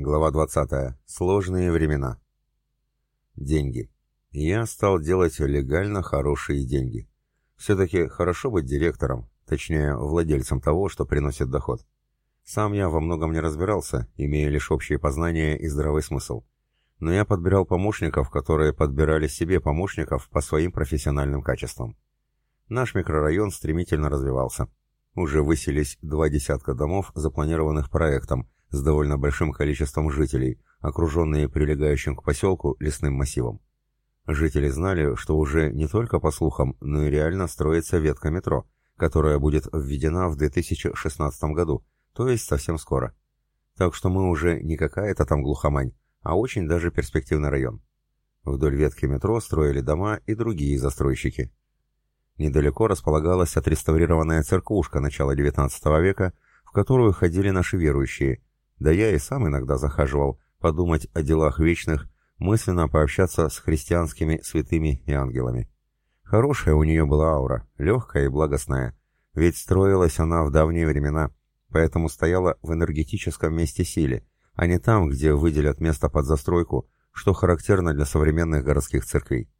Глава 20. Сложные времена. Деньги. Я стал делать легально хорошие деньги. Все-таки хорошо быть директором, точнее, владельцем того, что приносит доход. Сам я во многом не разбирался, имея лишь общие познания и здравый смысл. Но я подбирал помощников, которые подбирали себе помощников по своим профессиональным качествам. Наш микрорайон стремительно развивался. Уже выселись два десятка домов, запланированных проектом, с довольно большим количеством жителей, окруженные прилегающим к поселку лесным массивом. Жители знали, что уже не только по слухам, но и реально строится ветка метро, которая будет введена в 2016 году, то есть совсем скоро. Так что мы уже не какая-то там глухомань, а очень даже перспективный район. Вдоль ветки метро строили дома и другие застройщики. Недалеко располагалась отреставрированная церквушка начала XIX века, в которую ходили наши верующие, да я и сам иногда захаживал, подумать о делах вечных, мысленно пообщаться с христианскими святыми и ангелами. Хорошая у нее была аура, легкая и благостная, ведь строилась она в давние времена, поэтому стояла в энергетическом месте силе, а не там, где выделят место под застройку, что характерно для современных городских церквей.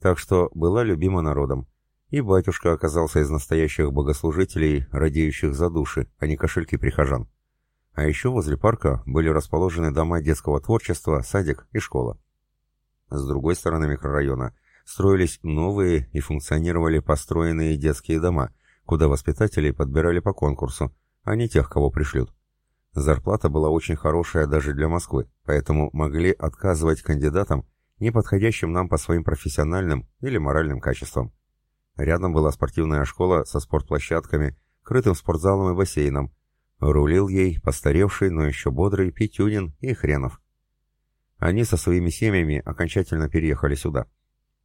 Так что была любима народом, и батюшка оказался из настоящих богослужителей, радеющих за души, а не кошельки прихожан. А еще возле парка были расположены дома детского творчества, садик и школа. С другой стороны микрорайона строились новые и функционировали построенные детские дома, куда воспитателей подбирали по конкурсу, а не тех, кого пришлют. Зарплата была очень хорошая даже для Москвы, поэтому могли отказывать кандидатам, не подходящим нам по своим профессиональным или моральным качествам. Рядом была спортивная школа со спортплощадками, крытым спортзалом и бассейном. Рулил ей постаревший, но еще бодрый Петюнин и Хренов. Они со своими семьями окончательно переехали сюда.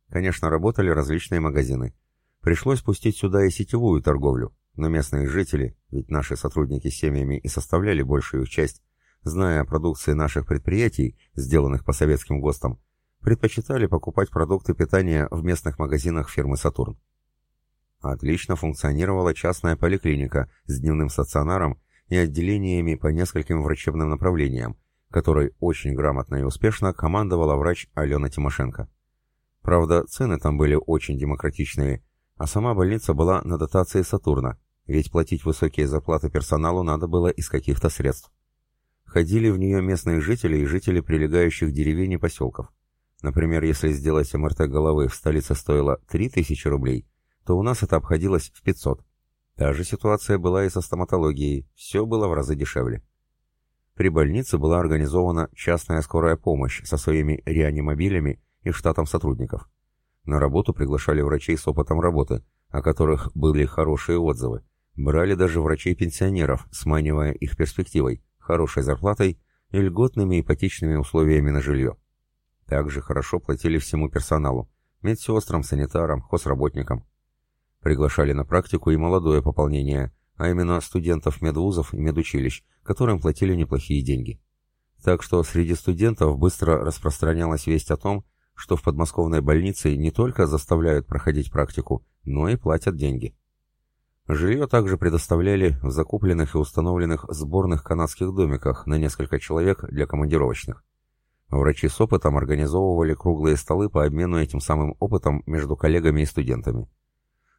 Конечно, работали различные магазины. Пришлось пустить сюда и сетевую торговлю, но местные жители, ведь наши сотрудники с семьями и составляли большую их часть, зная о продукции наших предприятий, сделанных по советским ГОСТам, предпочитали покупать продукты питания в местных магазинах фирмы «Сатурн». Отлично функционировала частная поликлиника с дневным стационаром и отделениями по нескольким врачебным направлениям, которой очень грамотно и успешно командовала врач Алена Тимошенко. Правда, цены там были очень демократичные, а сама больница была на дотации Сатурна, ведь платить высокие зарплаты персоналу надо было из каких-то средств. Ходили в нее местные жители и жители прилегающих деревень и поселков. Например, если сделать МРТ головы в столице стоило 3000 рублей, то у нас это обходилось в 500. Та же ситуация была и со стоматологией, все было в разы дешевле. При больнице была организована частная скорая помощь со своими реанимобилями и штатом сотрудников. На работу приглашали врачей с опытом работы, о которых были хорошие отзывы. Брали даже врачей-пенсионеров, сманивая их перспективой, хорошей зарплатой и льготными ипотечными условиями на жилье. Также хорошо платили всему персоналу, медсестрам, санитарам, хозработникам. Приглашали на практику и молодое пополнение, а именно студентов медвузов и медучилищ, которым платили неплохие деньги. Так что среди студентов быстро распространялась весть о том, что в подмосковной больнице не только заставляют проходить практику, но и платят деньги. Жилье также предоставляли в закупленных и установленных сборных канадских домиках на несколько человек для командировочных. Врачи с опытом организовывали круглые столы по обмену этим самым опытом между коллегами и студентами.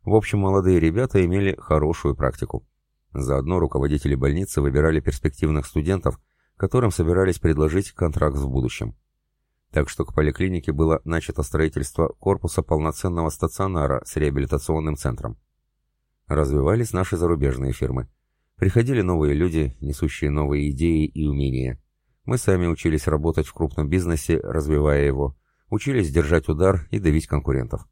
В общем, молодые ребята имели хорошую практику. Заодно руководители больницы выбирали перспективных студентов, которым собирались предложить контракт в будущем. Так что к поликлинике было начато строительство корпуса полноценного стационара с реабилитационным центром. Развивались наши зарубежные фирмы. Приходили новые люди, несущие новые идеи и умения. Мы сами учились работать в крупном бизнесе, развивая его, учились держать удар и давить конкурентов.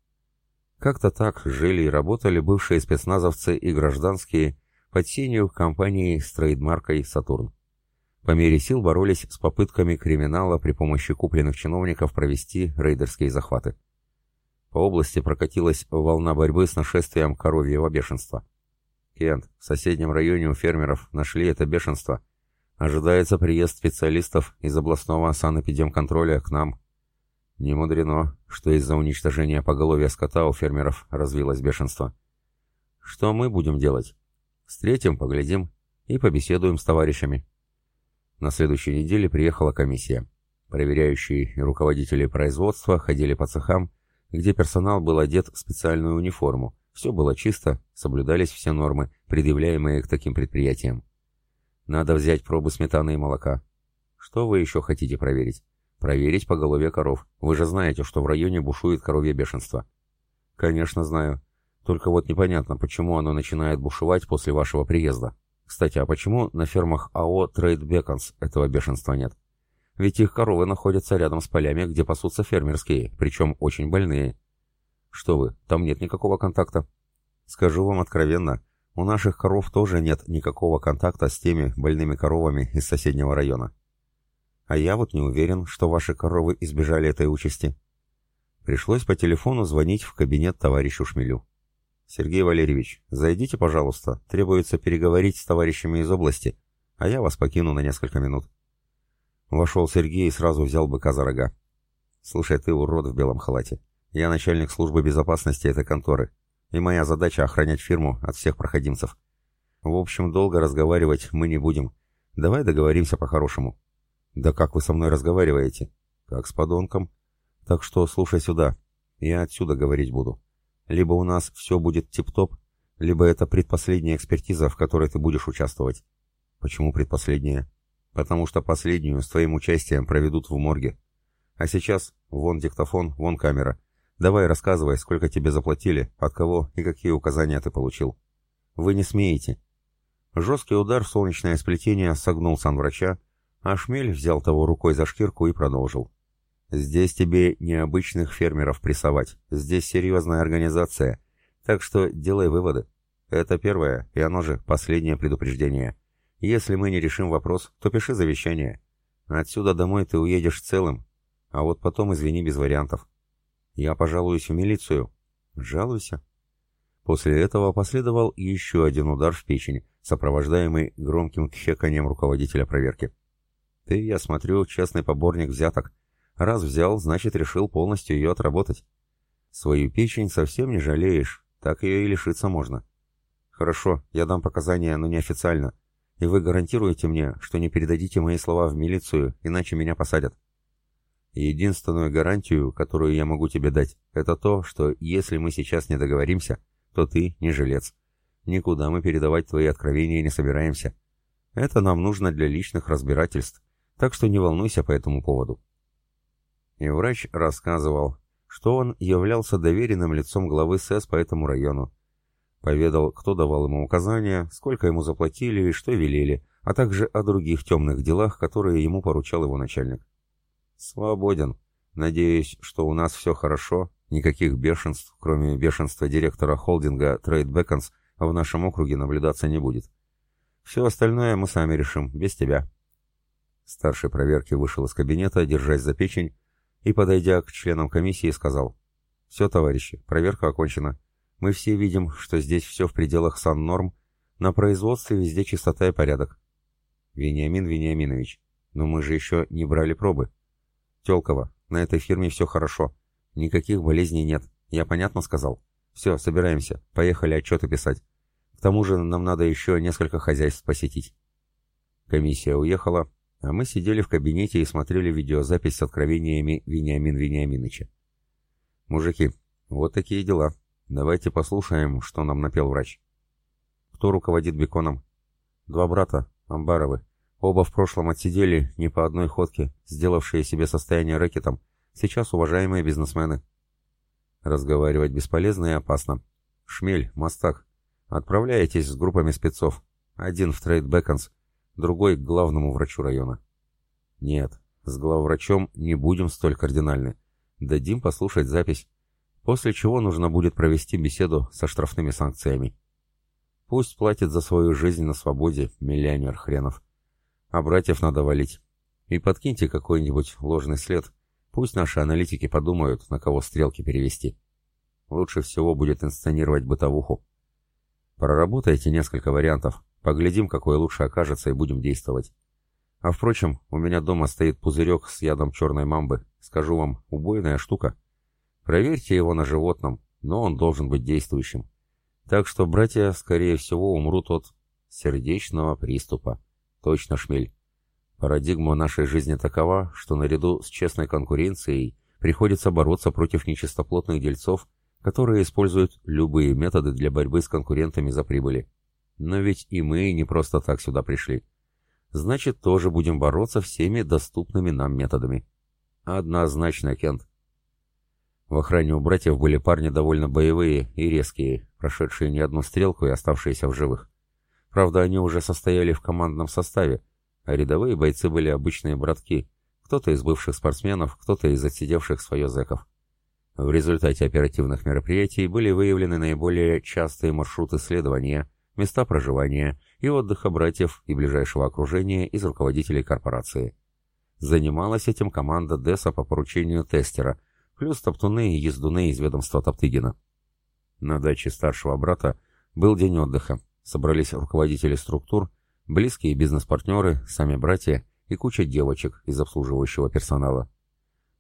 Как-то так жили и работали бывшие спецназовцы и гражданские под сенью компании с трейдмаркой «Сатурн». По мере сил боролись с попытками криминала при помощи купленных чиновников провести рейдерские захваты. По области прокатилась волна борьбы с нашествием коровьего бешенства. Кент, в соседнем районе у фермеров нашли это бешенство. Ожидается приезд специалистов из областного санэпидемконтроля к нам, не мудрено, что из-за уничтожения поголовья скота у фермеров развилось бешенство. Что мы будем делать? Встретим, поглядим и побеседуем с товарищами. На следующей неделе приехала комиссия. Проверяющие и руководители производства ходили по цехам, где персонал был одет в специальную униформу. Все было чисто, соблюдались все нормы, предъявляемые к таким предприятиям. Надо взять пробы сметаны и молока. Что вы еще хотите проверить? Проверить по голове коров. Вы же знаете, что в районе бушует коровье бешенство. Конечно, знаю. Только вот непонятно, почему оно начинает бушевать после вашего приезда. Кстати, а почему на фермах АО Trade Beacons этого бешенства нет? Ведь их коровы находятся рядом с полями, где пасутся фермерские, причем очень больные. Что вы, там нет никакого контакта? Скажу вам откровенно, у наших коров тоже нет никакого контакта с теми больными коровами из соседнего района. А я вот не уверен, что ваши коровы избежали этой участи. Пришлось по телефону звонить в кабинет товарищу Шмелю. «Сергей Валерьевич, зайдите, пожалуйста. Требуется переговорить с товарищами из области, а я вас покину на несколько минут». Вошел Сергей и сразу взял быка за рога. «Слушай, ты урод в белом халате. Я начальник службы безопасности этой конторы, и моя задача охранять фирму от всех проходимцев. В общем, долго разговаривать мы не будем. Давай договоримся по-хорошему». «Да как вы со мной разговариваете?» «Как с подонком». «Так что слушай сюда. Я отсюда говорить буду. Либо у нас все будет тип-топ, либо это предпоследняя экспертиза, в которой ты будешь участвовать». «Почему предпоследняя?» потому что последнюю с твоим участием проведут в морге. А сейчас вон диктофон, вон камера. Давай рассказывай, сколько тебе заплатили, от кого и какие указания ты получил. Вы не смеете. Жесткий удар в солнечное сплетение согнул санврача, а Шмель взял того рукой за шкирку и продолжил. «Здесь тебе необычных фермеров прессовать. Здесь серьезная организация. Так что делай выводы. Это первое, и оно же последнее предупреждение. Если мы не решим вопрос, то пиши завещание. Отсюда домой ты уедешь целым, а вот потом извини без вариантов. Я пожалуюсь в милицию. Жалуйся. После этого последовал еще один удар в печень, сопровождаемый громким кхеканьем руководителя проверки. Ты, я смотрю, честный поборник взяток. Раз взял, значит решил полностью ее отработать. Свою печень совсем не жалеешь, так ее и лишиться можно. Хорошо, я дам показания, но неофициально. И вы гарантируете мне, что не передадите мои слова в милицию, иначе меня посадят? Единственную гарантию, которую я могу тебе дать, это то, что если мы сейчас не договоримся, то ты не жилец. Никуда мы передавать твои откровения не собираемся. Это нам нужно для личных разбирательств, так что не волнуйся по этому поводу. И врач рассказывал, что он являлся доверенным лицом главы СЭС по этому району, Поведал, кто давал ему указания, сколько ему заплатили и что велели, а также о других темных делах, которые ему поручал его начальник. «Свободен. Надеюсь, что у нас все хорошо, никаких бешенств, кроме бешенства директора холдинга Trade Beacons, в нашем округе наблюдаться не будет. Все остальное мы сами решим, без тебя». Старший проверки вышел из кабинета, держась за печень, и, подойдя к членам комиссии, сказал, «Все, товарищи, проверка окончена. Мы все видим, что здесь все в пределах сан-норм, на производстве везде чистота и порядок. Вениамин Вениаминович, но мы же еще не брали пробы. Телкова, на этой фирме все хорошо. Никаких болезней нет. Я понятно сказал? Все, собираемся. Поехали отчеты писать. К тому же нам надо еще несколько хозяйств посетить. Комиссия уехала, а мы сидели в кабинете и смотрели видеозапись с откровениями Вениамин Вениаминовича. Мужики, вот такие дела. Давайте послушаем, что нам напел врач. Кто руководит беконом? Два брата, Амбаровы. Оба в прошлом отсидели не по одной ходке, сделавшие себе состояние рэкетом. Сейчас уважаемые бизнесмены. Разговаривать бесполезно и опасно. Шмель, Мастак. Отправляетесь с группами спецов. Один в Trade Bacons, другой к главному врачу района. Нет, с главврачом не будем столь кардинальны. Дадим послушать запись после чего нужно будет провести беседу со штрафными санкциями. Пусть платит за свою жизнь на свободе, миллионер хренов. А братьев надо валить. И подкиньте какой-нибудь ложный след. Пусть наши аналитики подумают, на кого стрелки перевести. Лучше всего будет инсценировать бытовуху. Проработайте несколько вариантов. Поглядим, какой лучше окажется, и будем действовать. А впрочем, у меня дома стоит пузырек с ядом черной мамбы. Скажу вам, убойная штука. Проверьте его на животном, но он должен быть действующим. Так что братья, скорее всего, умрут от сердечного приступа. Точно, Шмель. Парадигма нашей жизни такова, что наряду с честной конкуренцией приходится бороться против нечистоплотных дельцов, которые используют любые методы для борьбы с конкурентами за прибыли. Но ведь и мы не просто так сюда пришли. Значит, тоже будем бороться всеми доступными нам методами. Однозначно, Кент. В охране у братьев были парни довольно боевые и резкие, прошедшие не одну стрелку и оставшиеся в живых. Правда, они уже состояли в командном составе, а рядовые бойцы были обычные братки, кто-то из бывших спортсменов, кто-то из отсидевших свое зэков. В результате оперативных мероприятий были выявлены наиболее частые маршруты следования, места проживания и отдыха братьев и ближайшего окружения из руководителей корпорации. Занималась этим команда ДЭСа по поручению тестера, плюс топтуны и ездуны из ведомства Топтыгина. На даче старшего брата был день отдыха. Собрались руководители структур, близкие бизнес-партнеры, сами братья и куча девочек из обслуживающего персонала.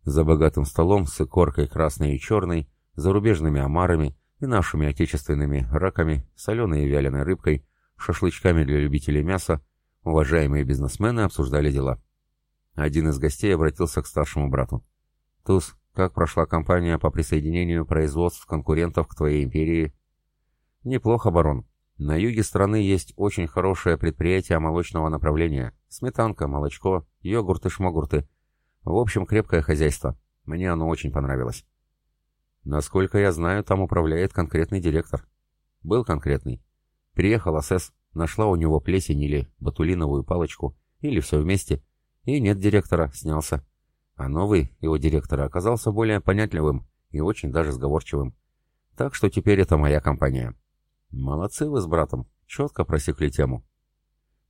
За богатым столом с икоркой красной и черной, зарубежными омарами и нашими отечественными раками, соленой и вяленой рыбкой, шашлычками для любителей мяса, уважаемые бизнесмены обсуждали дела. Один из гостей обратился к старшему брату. «Туз, как прошла кампания по присоединению производств конкурентов к твоей империи?» «Неплохо, барон. На юге страны есть очень хорошее предприятие молочного направления. Сметанка, молочко, йогурты-шмогурты. В общем, крепкое хозяйство. Мне оно очень понравилось. Насколько я знаю, там управляет конкретный директор. Был конкретный. Приехал СС, нашла у него плесень или батулиновую палочку, или все вместе, и нет директора, снялся. А новый, его директора, оказался более понятливым и очень даже сговорчивым. Так что теперь это моя компания. Молодцы вы с братом, четко просекли тему.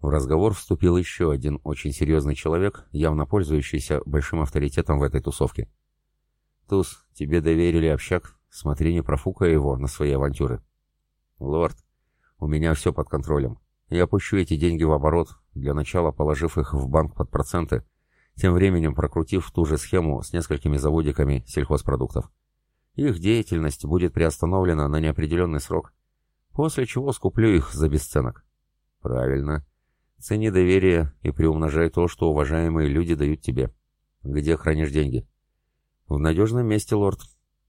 В разговор вступил еще один очень серьезный человек, явно пользующийся большим авторитетом в этой тусовке. «Туз, тебе доверили общак, смотри, не профукай его на свои авантюры». «Лорд, у меня все под контролем. Я пущу эти деньги в оборот, для начала положив их в банк под проценты, тем временем прокрутив ту же схему с несколькими заводиками сельхозпродуктов. Их деятельность будет приостановлена на неопределенный срок, после чего скуплю их за бесценок. Правильно. Цени доверие и приумножай то, что уважаемые люди дают тебе. Где хранишь деньги? В надежном месте, лорд.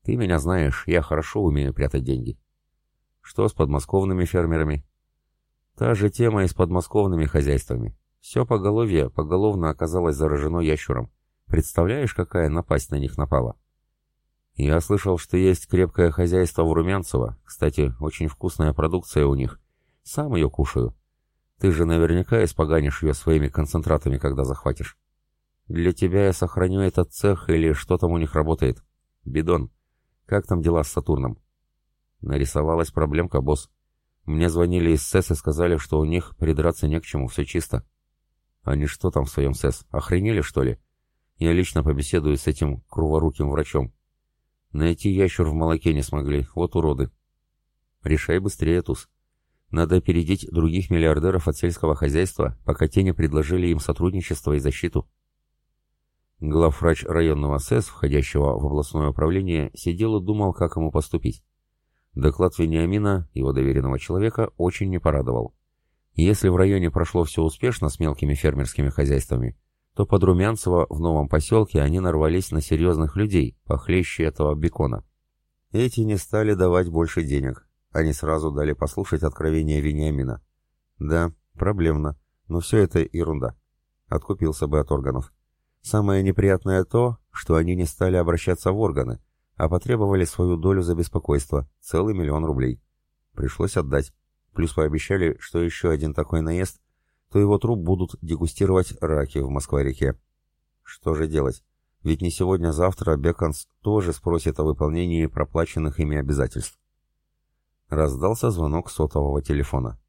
Ты меня знаешь, я хорошо умею прятать деньги. Что с подмосковными фермерами? Та же тема и с подмосковными хозяйствами. Все поголовье поголовно оказалось заражено ящуром. Представляешь, какая напасть на них напала? Я слышал, что есть крепкое хозяйство в Румянцево. Кстати, очень вкусная продукция у них. Сам ее кушаю. Ты же наверняка испоганишь ее своими концентратами, когда захватишь. Для тебя я сохраню этот цех или что там у них работает. Бидон, как там дела с Сатурном? Нарисовалась проблемка, босс. Мне звонили из СЭС и сказали, что у них придраться не к чему, все чисто. Они что там в своем СЭС, охренели, что ли? Я лично побеседую с этим круворуким врачом. Найти ящур в молоке не смогли, вот уроды. Решай быстрее, Туз. Надо опередить других миллиардеров от сельского хозяйства, пока те не предложили им сотрудничество и защиту. Главврач районного СЭС, входящего в областное управление, сидел и думал, как ему поступить. Доклад Вениамина, его доверенного человека, очень не порадовал. Если в районе прошло все успешно с мелкими фермерскими хозяйствами, то под Румянцево в новом поселке они нарвались на серьезных людей, похлеще этого бекона. Эти не стали давать больше денег. Они сразу дали послушать откровение Вениамина. Да, проблемно, но все это ерунда. Откупился бы от органов. Самое неприятное то, что они не стали обращаться в органы, а потребовали свою долю за беспокойство, целый миллион рублей. Пришлось отдать. Плюс пообещали, что еще один такой наезд то его труп будут дегустировать раки в Москва-реке. Что же делать? Ведь не сегодня-завтра Беконс тоже спросит о выполнении проплаченных ими обязательств. Раздался звонок сотового телефона.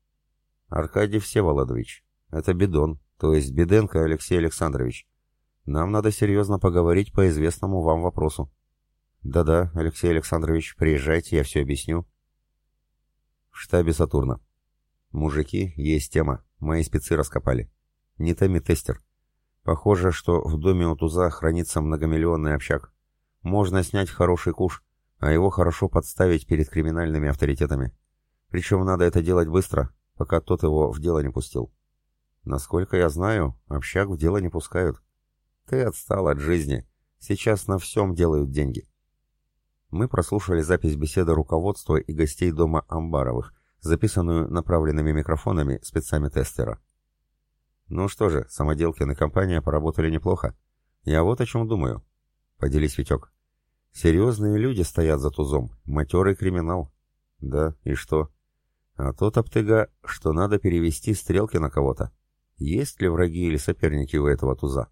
«Аркадий Всеволодович, это Бедон, то есть Беденко Алексей Александрович. Нам надо серьезно поговорить по известному вам вопросу». «Да-да, Алексей Александрович, приезжайте, я все объясню». В штабе Сатурна. «Мужики, есть тема. Мои спецы раскопали. Не томи тестер. Похоже, что в доме у Туза хранится многомиллионный общак. Можно снять хороший куш, а его хорошо подставить перед криминальными авторитетами. Причем надо это делать быстро, пока тот его в дело не пустил. Насколько я знаю, общак в дело не пускают. Ты отстал от жизни. Сейчас на всем делают деньги. Мы прослушали запись беседы руководства и гостей дома Амбаровых, записанную направленными микрофонами спецами тестера. Ну что же, самоделкин и компания поработали неплохо. Я вот о чем думаю. Поделись, Витек. Серьезные люди стоят за тузом, матерый криминал. Да, и что? А тот обтыга, что надо перевести стрелки на кого-то. Есть ли враги или соперники у этого туза?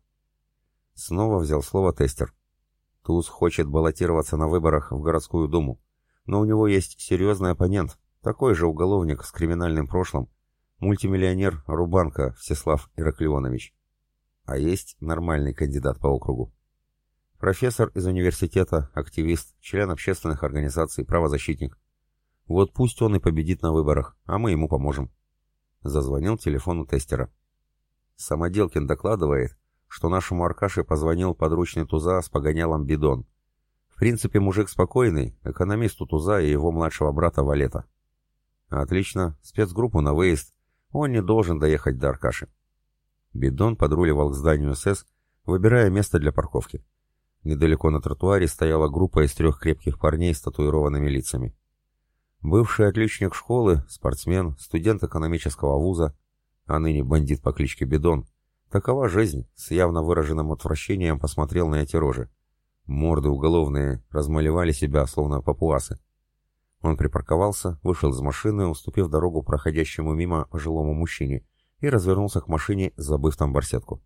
Снова взял слово тестер. Туз хочет баллотироваться на выборах в городскую думу, но у него есть серьезный оппонент, такой же уголовник с криминальным прошлым, мультимиллионер Рубанка Всеслав Ираклионович. А есть нормальный кандидат по округу. Профессор из университета, активист, член общественных организаций, правозащитник. Вот пусть он и победит на выборах, а мы ему поможем. Зазвонил телефон у тестера. Самоделкин докладывает, что нашему Аркаше позвонил подручный Туза с погонялом Бидон. В принципе, мужик спокойный, экономист Туза и его младшего брата Валета. Отлично, спецгруппу на выезд. Он не должен доехать до Аркаши. Бидон подруливал к зданию СС, выбирая место для парковки. Недалеко на тротуаре стояла группа из трех крепких парней с татуированными лицами. Бывший отличник школы, спортсмен, студент экономического вуза, а ныне бандит по кличке Бидон. Такова жизнь, с явно выраженным отвращением посмотрел на эти рожи. Морды уголовные размалевали себя, словно папуасы. Он припарковался, вышел из машины, уступив дорогу проходящему мимо пожилому мужчине, и развернулся к машине, забыв там барсетку.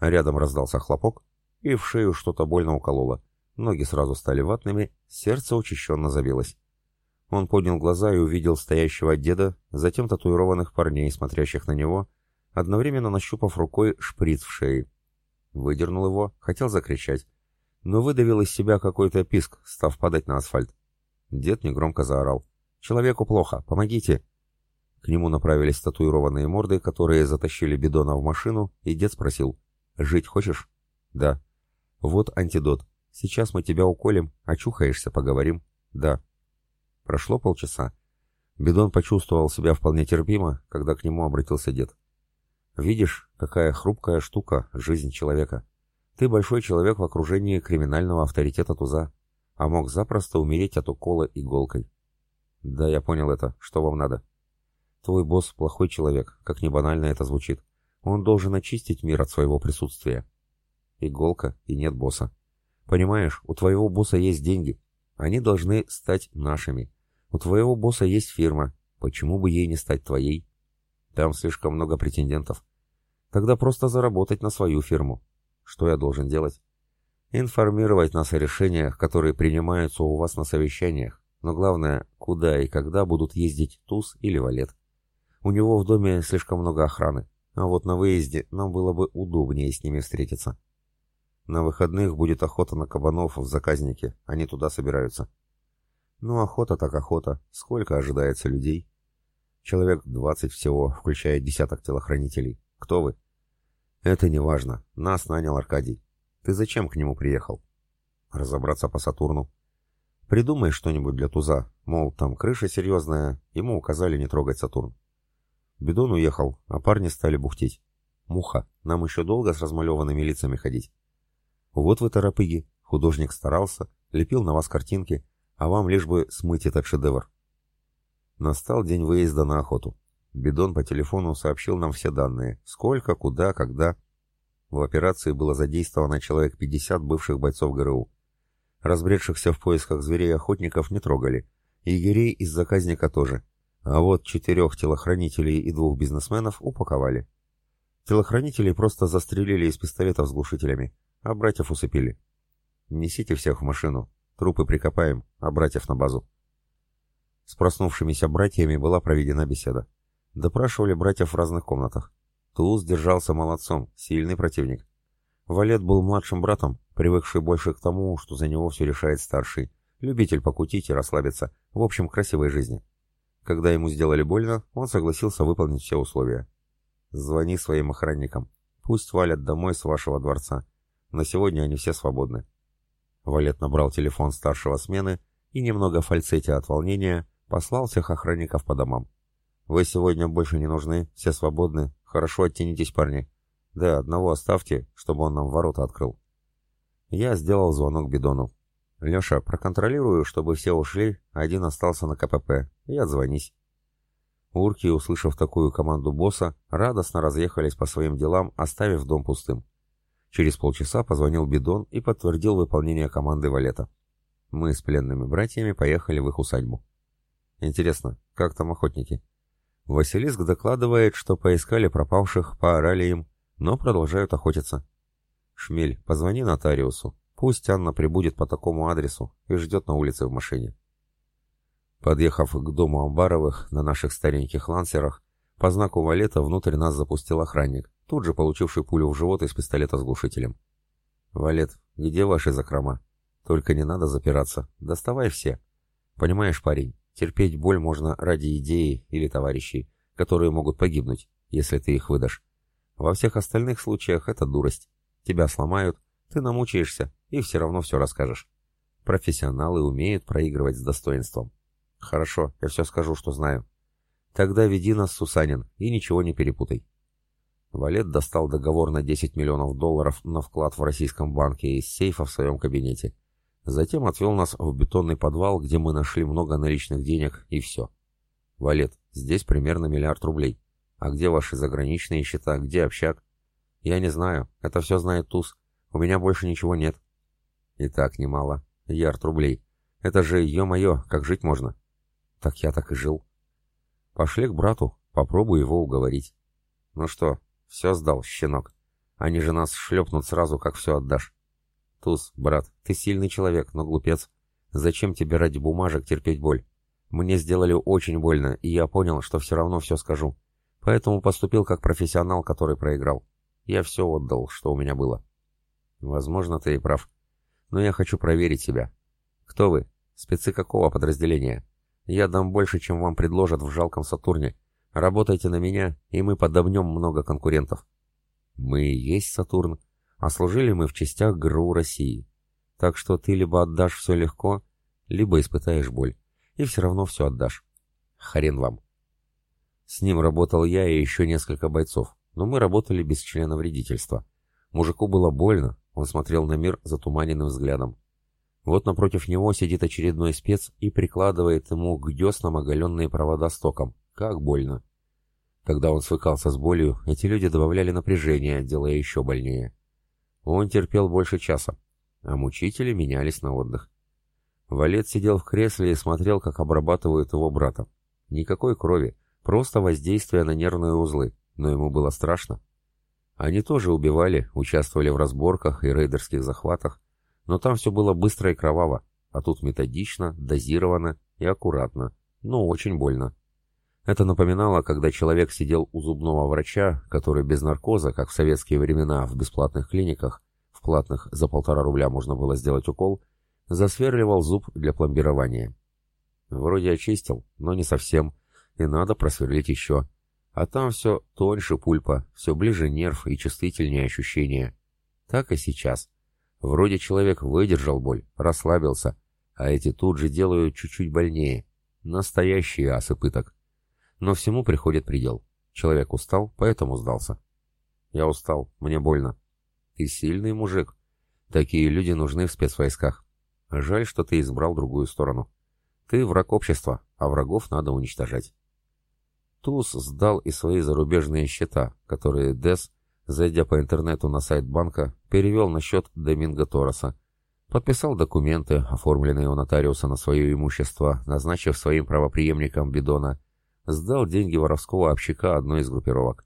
Рядом раздался хлопок, и в шею что-то больно укололо. Ноги сразу стали ватными, сердце учащенно забилось. Он поднял глаза и увидел стоящего деда, затем татуированных парней, смотрящих на него, одновременно нащупав рукой шприц в шее. Выдернул его, хотел закричать, но выдавил из себя какой-то писк, став падать на асфальт. Дед негромко заорал. «Человеку плохо, помогите!» К нему направились татуированные морды, которые затащили бидона в машину, и дед спросил. «Жить хочешь?» «Да». «Вот антидот. Сейчас мы тебя уколем, очухаешься, поговорим». «Да». Прошло полчаса. Бидон почувствовал себя вполне терпимо, когда к нему обратился дед. «Видишь, какая хрупкая штука жизнь человека. Ты большой человек в окружении криминального авторитета Туза, а мог запросто умереть от укола иголкой». «Да, я понял это. Что вам надо?» «Твой босс плохой человек, как ни банально это звучит. Он должен очистить мир от своего присутствия иголка и нет босса. Понимаешь, у твоего босса есть деньги. Они должны стать нашими. У твоего босса есть фирма. Почему бы ей не стать твоей? Там слишком много претендентов. Тогда просто заработать на свою фирму. Что я должен делать? Информировать нас о решениях, которые принимаются у вас на совещаниях. Но главное, куда и когда будут ездить Туз или Валет. У него в доме слишком много охраны. А вот на выезде нам было бы удобнее с ними встретиться. На выходных будет охота на кабанов в заказнике, они туда собираются. Ну, охота так охота. Сколько ожидается людей? Человек двадцать всего, включая десяток телохранителей. Кто вы? Это не важно. Нас нанял Аркадий. Ты зачем к нему приехал? Разобраться по Сатурну. Придумай что-нибудь для туза. Мол, там крыша серьезная. Ему указали не трогать Сатурн. Бедон уехал, а парни стали бухтеть. Муха, нам еще долго с размалеванными лицами ходить. Вот вы торопыги. Художник старался, лепил на вас картинки, а вам лишь бы смыть этот шедевр. Настал день выезда на охоту. Бидон по телефону сообщил нам все данные. Сколько, куда, когда. В операции было задействовано человек 50 бывших бойцов ГРУ. Разбредшихся в поисках зверей охотников не трогали. Егерей из заказника тоже. А вот четырех телохранителей и двух бизнесменов упаковали. Телохранителей просто застрелили из пистолетов с глушителями а братьев усыпили. Несите всех в машину, трупы прикопаем, а братьев на базу. С проснувшимися братьями была проведена беседа. Допрашивали братьев в разных комнатах. Тулус держался молодцом, сильный противник. Валет был младшим братом, привыкший больше к тому, что за него все решает старший, любитель покутить и расслабиться, в общем, красивой жизни. Когда ему сделали больно, он согласился выполнить все условия. «Звони своим охранникам. Пусть валят домой с вашего дворца. На сегодня они все свободны. Валет набрал телефон старшего смены и, немного фальцетя от волнения, послал всех охранников по домам. «Вы сегодня больше не нужны, все свободны, Хорошо оттянитесь, парни. Да, одного оставьте, чтобы он нам ворота открыл. Я сделал звонок Бидону. Леша, проконтролирую, чтобы все ушли, один остался на КПП, и отзвонись. Урки, услышав такую команду босса, радостно разъехались по своим делам, оставив дом пустым. Через полчаса позвонил Бидон и подтвердил выполнение команды Валета. Мы с пленными братьями поехали в их усадьбу. Интересно, как там охотники? Василиск докладывает, что поискали пропавших, поорали им, но продолжают охотиться. Шмель, позвони нотариусу. Пусть Анна прибудет по такому адресу и ждет на улице в машине. Подъехав к дому Амбаровых на наших стареньких лансерах, по знаку валета внутрь нас запустил охранник, тут же получивший пулю в живот из пистолета с глушителем. «Валет, где ваши закрома? Только не надо запираться. Доставай все. Понимаешь, парень, терпеть боль можно ради идеи или товарищей, которые могут погибнуть, если ты их выдашь. Во всех остальных случаях это дурость. Тебя сломают, ты намучаешься и все равно все расскажешь. Профессионалы умеют проигрывать с достоинством. Хорошо, я все скажу, что знаю. Тогда веди нас, Сусанин, и ничего не перепутай. Валет достал договор на 10 миллионов долларов на вклад в российском банке из сейфа в своем кабинете. Затем отвел нас в бетонный подвал, где мы нашли много наличных денег, и все. Валет, здесь примерно миллиард рублей. А где ваши заграничные счета, где общак? Я не знаю, это все знает Туз. У меня больше ничего нет. И так немало. Ярд рублей. Это же, ё-моё, как жить можно? Так я так и жил. Пошли к брату, попробуй его уговорить. Ну что, все сдал, щенок. Они же нас шлепнут сразу, как все отдашь. Туз, брат, ты сильный человек, но глупец. Зачем тебе ради бумажек терпеть боль? Мне сделали очень больно, и я понял, что все равно все скажу. Поэтому поступил как профессионал, который проиграл. Я все отдал, что у меня было. Возможно, ты и прав. Но я хочу проверить себя. Кто вы? Спецы какого подразделения? Я дам больше, чем вам предложат в жалком Сатурне. Работайте на меня, и мы подобнем много конкурентов. Мы и есть Сатурн, а служили мы в частях ГРУ России. Так что ты либо отдашь все легко, либо испытаешь боль. И все равно все отдашь. Хрен вам. С ним работал я и еще несколько бойцов, но мы работали без члена вредительства. Мужику было больно, он смотрел на мир затуманенным взглядом. Вот напротив него сидит очередной спец и прикладывает ему к деснам оголенные провода с током. Как больно. Когда он свыкался с болью, эти люди добавляли напряжение, делая еще больнее. Он терпел больше часа, а мучители менялись на отдых. Валет сидел в кресле и смотрел, как обрабатывают его брата. Никакой крови, просто воздействие на нервные узлы, но ему было страшно. Они тоже убивали, участвовали в разборках и рейдерских захватах, но там все было быстро и кроваво, а тут методично, дозировано и аккуратно, но очень больно. Это напоминало, когда человек сидел у зубного врача, который без наркоза, как в советские времена в бесплатных клиниках, в платных за полтора рубля можно было сделать укол, засверливал зуб для пломбирования. Вроде очистил, но не совсем, и надо просверлить еще. А там все тоньше пульпа, все ближе нерв и чувствительнее ощущения. Так и сейчас. Вроде человек выдержал боль, расслабился, а эти тут же делают чуть-чуть больнее. Настоящие асы пыток. Но всему приходит предел. Человек устал, поэтому сдался. Я устал, мне больно. Ты сильный мужик. Такие люди нужны в спецвойсках. Жаль, что ты избрал другую сторону. Ты враг общества, а врагов надо уничтожать. Туз сдал и свои зарубежные счета, которые Дес зайдя по интернету на сайт банка, перевел на счет Доминго Тороса, подписал документы, оформленные у нотариуса на свое имущество, назначив своим правоприемником Бидона, сдал деньги воровского общака одной из группировок.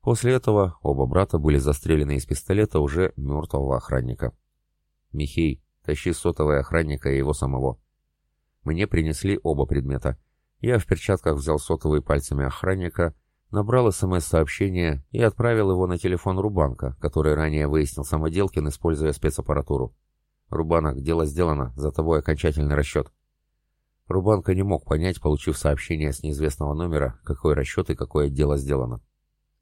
После этого оба брата были застрелены из пистолета уже мертвого охранника. «Михей, тащи сотовый охранника и его самого». Мне принесли оба предмета. Я в перчатках взял сотовый пальцами охранника набрал СМС-сообщение и отправил его на телефон Рубанка, который ранее выяснил самоделкин, используя спецаппаратуру. «Рубанок, дело сделано, за тобой окончательный расчет». Рубанка не мог понять, получив сообщение с неизвестного номера, какой расчет и какое дело сделано.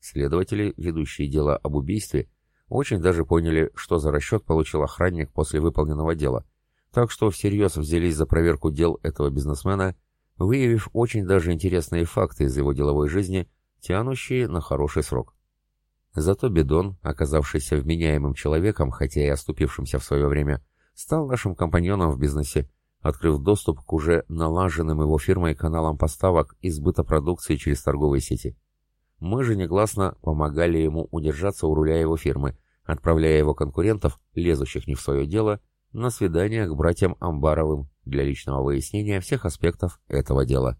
Следователи, ведущие дело об убийстве, очень даже поняли, что за расчет получил охранник после выполненного дела, так что всерьез взялись за проверку дел этого бизнесмена, выявив очень даже интересные факты из его деловой жизни – тянущие на хороший срок. Зато Бедон, оказавшийся вменяемым человеком, хотя и оступившимся в свое время, стал нашим компаньоном в бизнесе, открыв доступ к уже налаженным его фирмой каналам поставок и сбыта продукции через торговые сети. Мы же негласно помогали ему удержаться у руля его фирмы, отправляя его конкурентов, лезущих не в свое дело, на свидание к братьям Амбаровым для личного выяснения всех аспектов этого дела.